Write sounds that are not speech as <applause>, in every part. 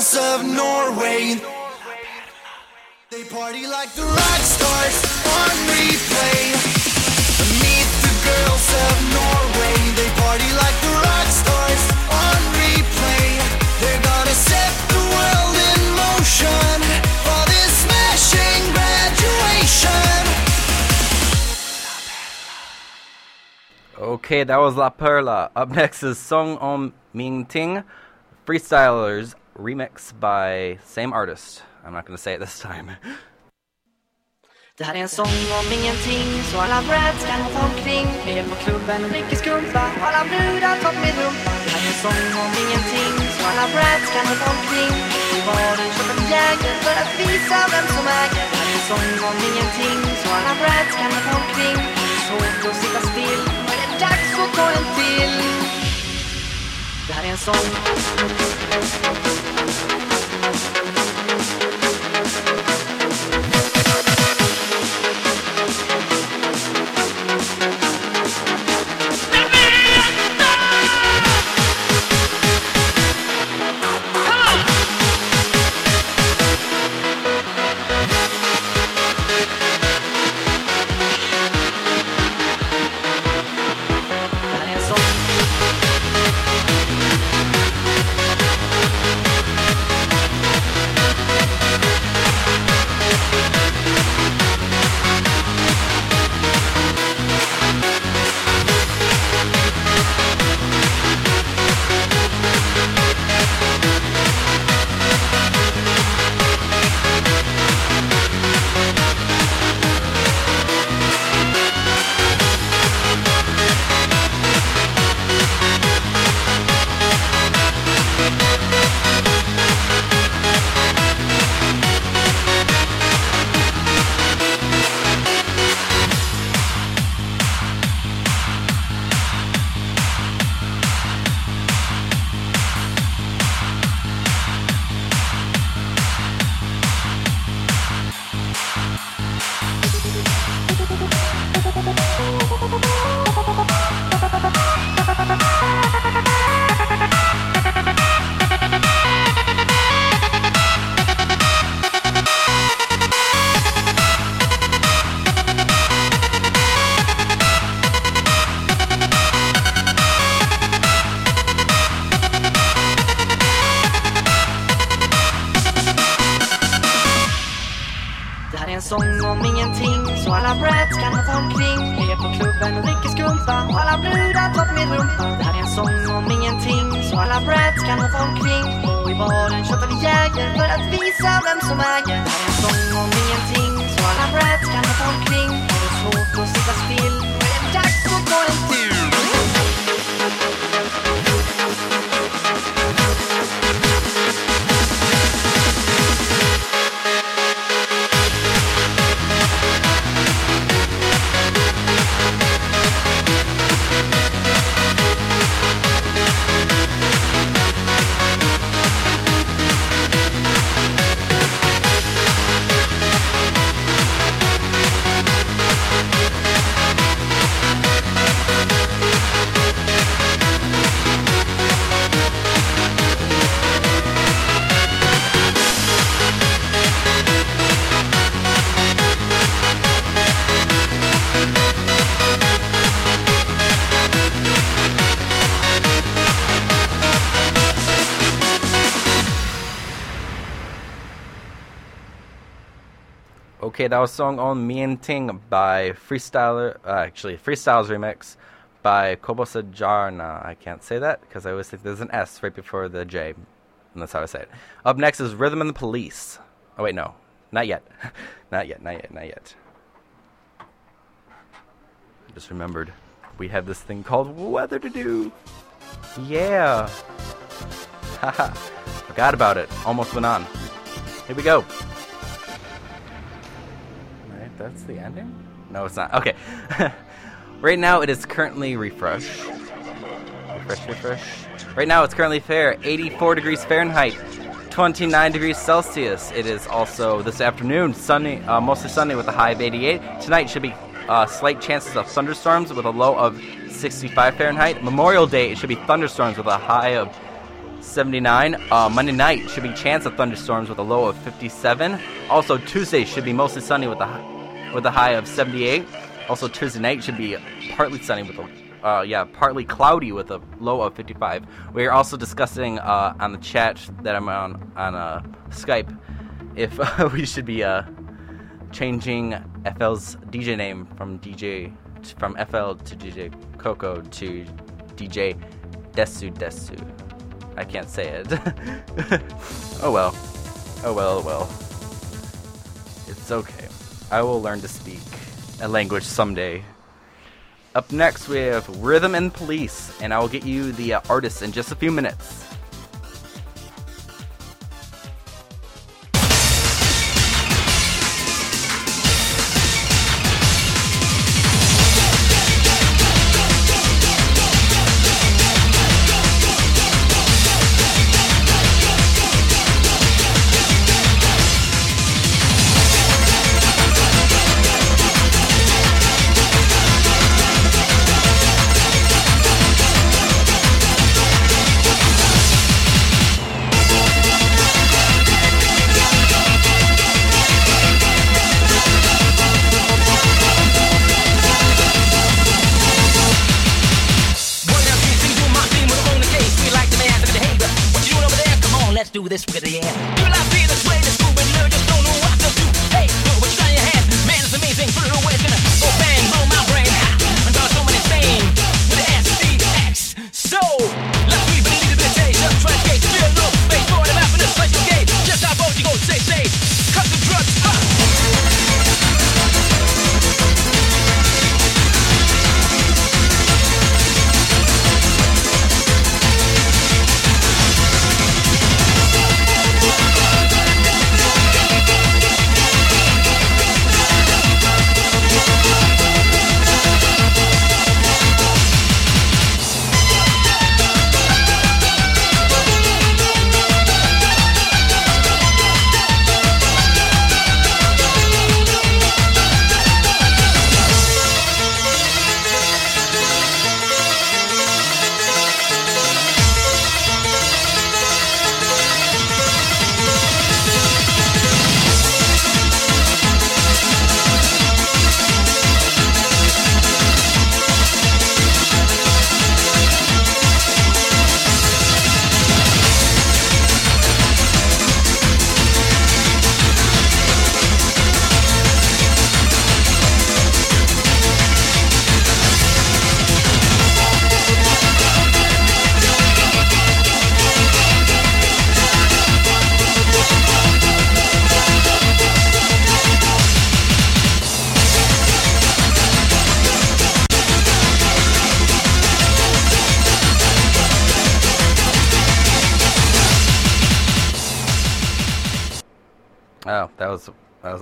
girls of Norway. They party like the rock stars on replay. Meet the girls of Norway. They party like the rock stars on replay. They're gonna set the world in motion for this smashing graduation. Okay, that was La Perla. Up next is Song Om Ming Ting, Freestylers remix by same artist. I'm not gonna say it this time. Det här är en sång om ingenting så alla brats kan hoppa omkring. På klubben skumpa alla brudar med rumpa. Det här är en sång om ingenting så alla brats kan hoppa omkring. Jäger för att visa vem som äger. Det här är en sång om ingenting så alla brats kan hoppa omkring. Svårt att sitta still det dags att ta en till. Det här är en sång Det här är en sång om ingenting Så alla brats kan hoppa omkring. Är på klubben och dricker skumpa Och alla brudar topp med rumpa. Det här är en sång om ingenting Så alla brats kan hoppa omkring. Och i baren köper vi Jäger För att visa vem som äger. Det här är en sång om ingenting Så alla brats kan hoppa omkring. Har det svårt att sitta still Nu är det dags att ta en tur. Okay, that was song on Mien Ting by Freestyler, uh, actually, Freestyles remix by Kobosa Jarna. I can't say that because I always think there's an S right before the J. And that's how I say it. Up next is Rhythm and the Police. Oh, wait, no. Not yet. <laughs> not yet, not yet, not yet. I just remembered we have this thing called Weather to Do. Yeah. <laughs> Haha. Forgot about it. Almost went on. Here we go. That's the ending? No, it's not. Okay. <laughs> right now it is currently refresh. Refresh, refresh. Right now it's currently fair 84 degrees Fahrenheit, 29 degrees Celsius. It is also this afternoon sunny, uh, mostly sunny with a high of 88. Tonight should be uh, slight chances of thunderstorms with a low of 65 Fahrenheit. Memorial Day it should be thunderstorms with a high of 79. Uh, Monday night should be chance of thunderstorms with a low of 57. Also Tuesday should be mostly sunny with a with a high of 78. Also Tuesday night should be partly sunny with a uh, yeah, partly cloudy with a low of 55. We are also discussing uh, on the chat that I'm on on uh, Skype if <laughs> we should be uh, changing FL's DJ name from DJ from FL to DJ Coco to DJ Desu Desu. I can't say it. <laughs> oh well. Oh well, oh well. It's okay. I will learn to speak a language someday. Up next, we have Rhythm and Police, and I will get you the uh, artist in just a few minutes.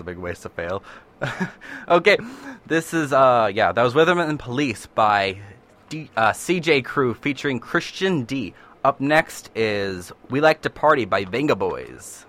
Big waste to fail. <laughs> okay, this is uh yeah, that was Rhythm and Police by D, uh, CJ Crew featuring Christian D. Up next is We Like to Party by Vengaboys.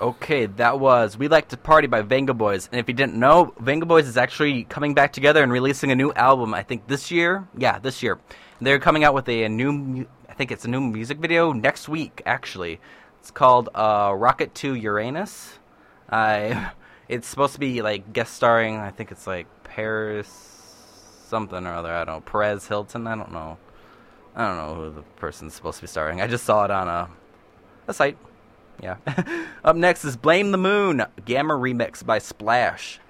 Okay, that was We Like to Party by Vengaboys. And if you didn't know, Vengaboys is actually coming back together and releasing a new album, I think this year. Yeah, this year. They're coming out with a, a new, I think it's a new music video next week, actually. It's called uh, Rocket to Uranus. I, <laughs> it's supposed to be like guest starring, I think it's like Paris something or other. I don't know. Perez Hilton, I don't know. I don't know who the person's supposed to be starring. I just saw it on a, a site. Yeah. <laughs> Up next is Blame the Moon, Gamma Remix by Splash.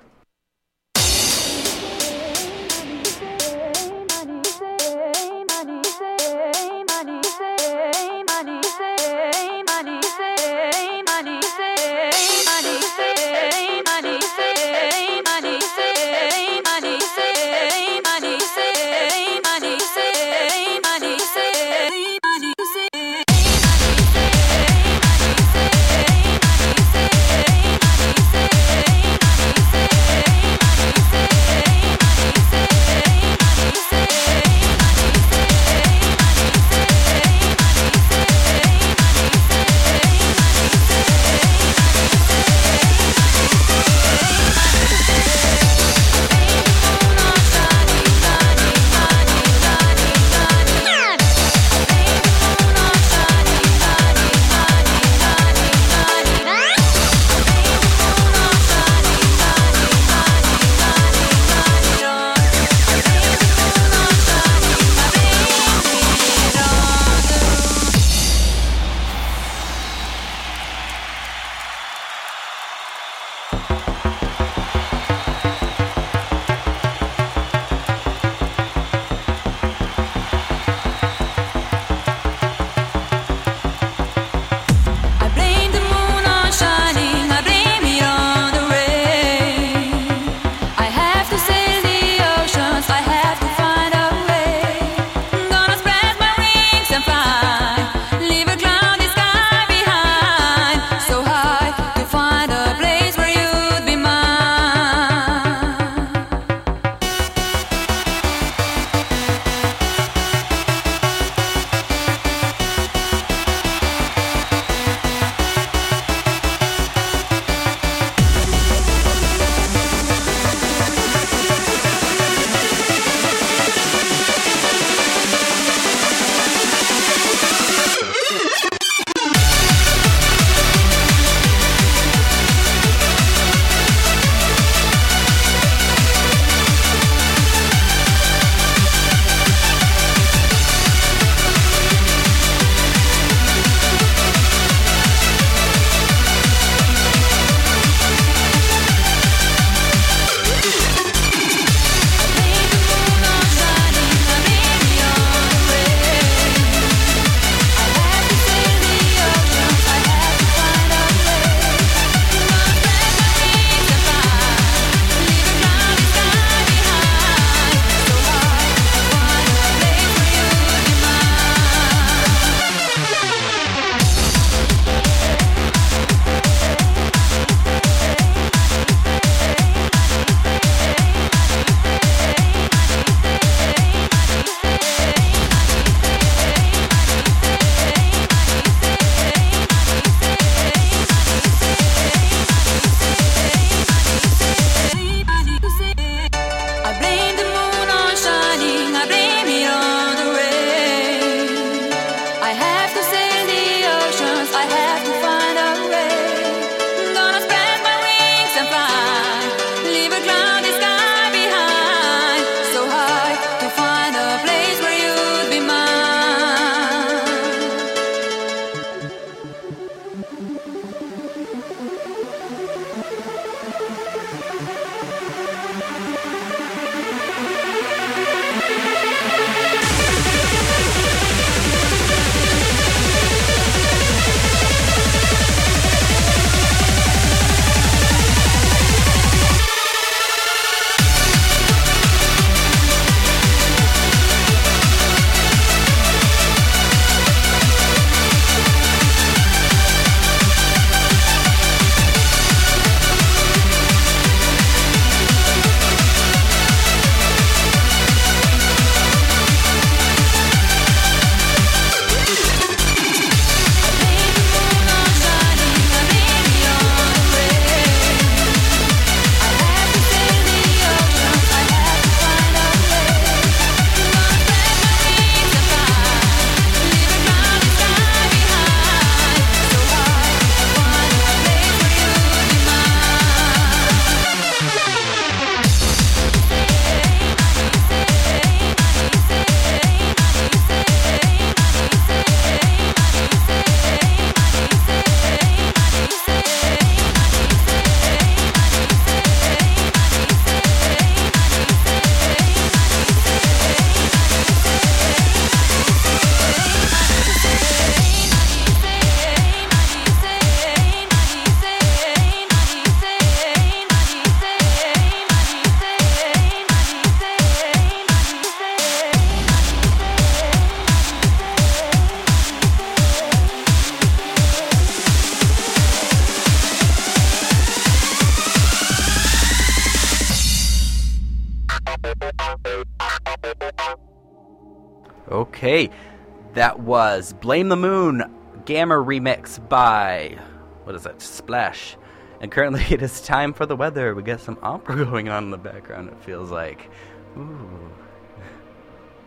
That was Blame the Moon Gamma remix by what is it? Splash. And currently <laughs> it is time for the weather. We got some opera <laughs> going on in the background. It feels like, ooh,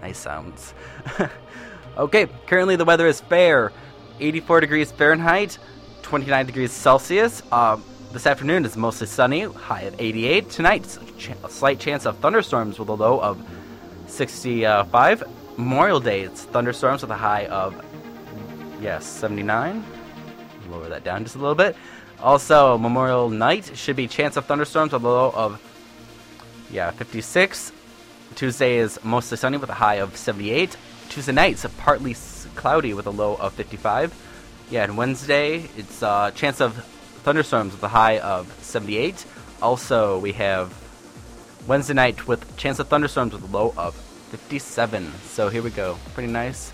nice sounds. <laughs> okay, currently the weather is fair, 84 degrees Fahrenheit, 29 degrees Celsius. Um, this afternoon is mostly sunny, high of 88. Tonight, a, ch- a slight chance of thunderstorms with a low of 65. Memorial Day, it's thunderstorms with a high of, yes, 79. Lower that down just a little bit. Also, Memorial Night should be chance of thunderstorms with a low of, yeah, 56. Tuesday is mostly sunny with a high of 78. Tuesday night's partly cloudy with a low of 55. Yeah, and Wednesday, it's uh, chance of thunderstorms with a high of 78. Also, we have Wednesday night with chance of thunderstorms with a low of 57. So here we go. Pretty nice.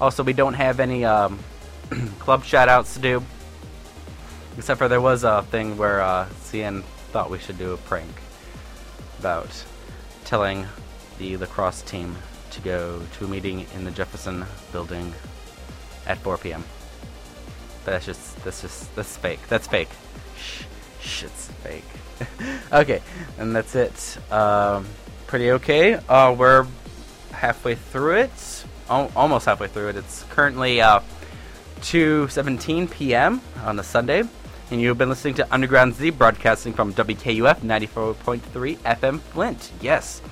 Also, we don't have any um, <clears throat> club shout outs to do. Except for there was a thing where uh, CN thought we should do a prank about telling the lacrosse team to go to a meeting in the Jefferson building at 4 p.m. That's just that's just that's fake. That's fake. Shh, shh, it's fake. <laughs> okay, and that's it. Um, pretty okay. Uh, we're halfway through it. Al- almost halfway through it. It's currently uh, 2:17 p.m. on a Sunday, and you've been listening to Underground Z broadcasting from WKUF 94.3 FM Flint. Yes.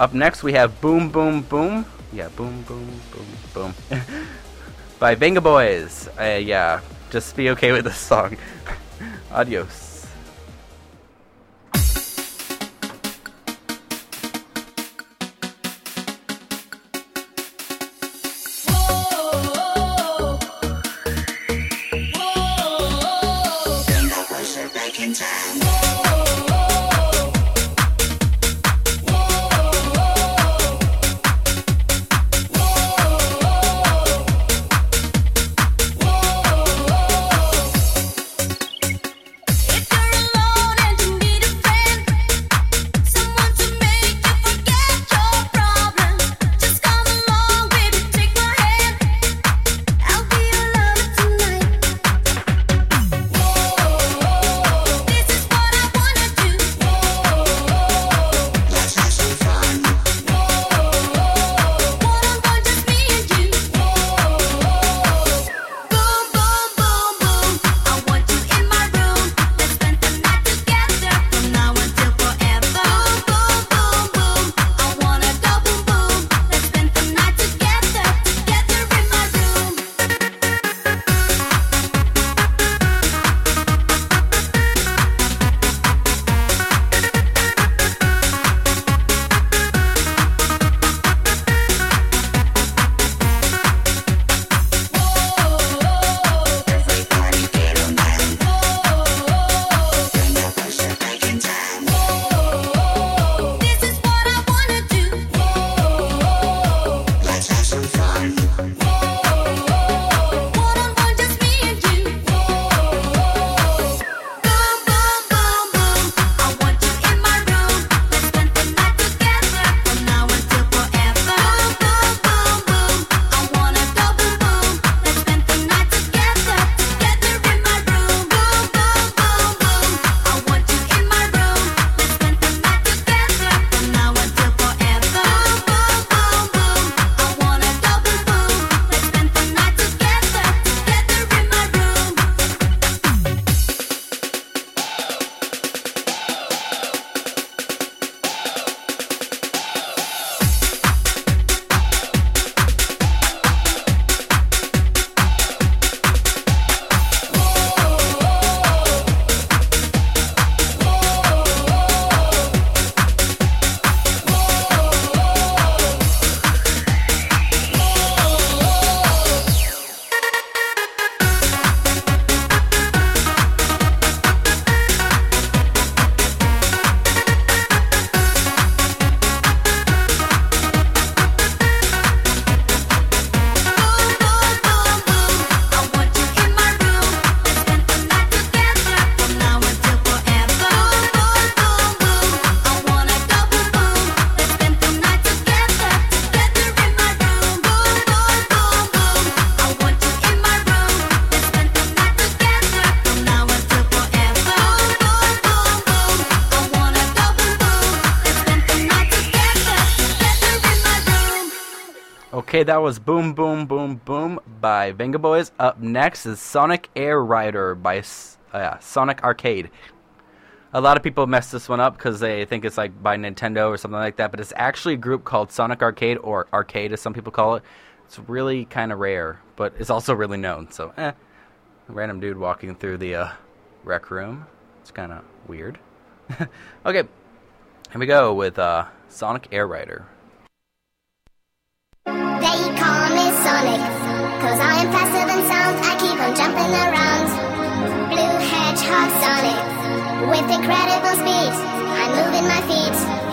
Up next we have Boom Boom Boom. Yeah, Boom Boom Boom Boom. <laughs> By Vengaboys. Uh, yeah, just be okay with this song. <laughs> Adios. Okay, that was Boom Boom Boom Boom by Vengaboys. Up next is Sonic Air Rider by uh, Sonic Arcade. A lot of people mess this one up because they think it's like by Nintendo or something like that, but it's actually a group called Sonic Arcade or Arcade as some people call it. It's really kind of rare, but it's also really known. So, eh, random dude walking through the uh, rec room. It's kind of weird. <laughs> okay, here we go with uh, Sonic Air Rider. They call me Sonic, cause I am faster than sound. I keep on jumping around. Blue Hedgehog Sonic, with incredible speed. I'm moving my feet.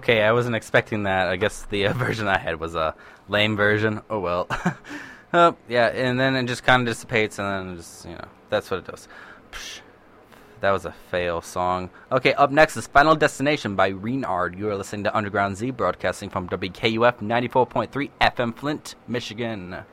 Okay, I wasn't expecting that. I guess the uh, <laughs> version I had was a lame version. Oh well. uh, <laughs> yeah, and then it just kind of dissipates, and then just you know that's what it does. Psh, that was a fail song. Okay, up next is Final Destination by Renard. You are listening to Underground Z, broadcasting from WKUF 94.3 FM Flint, Michigan.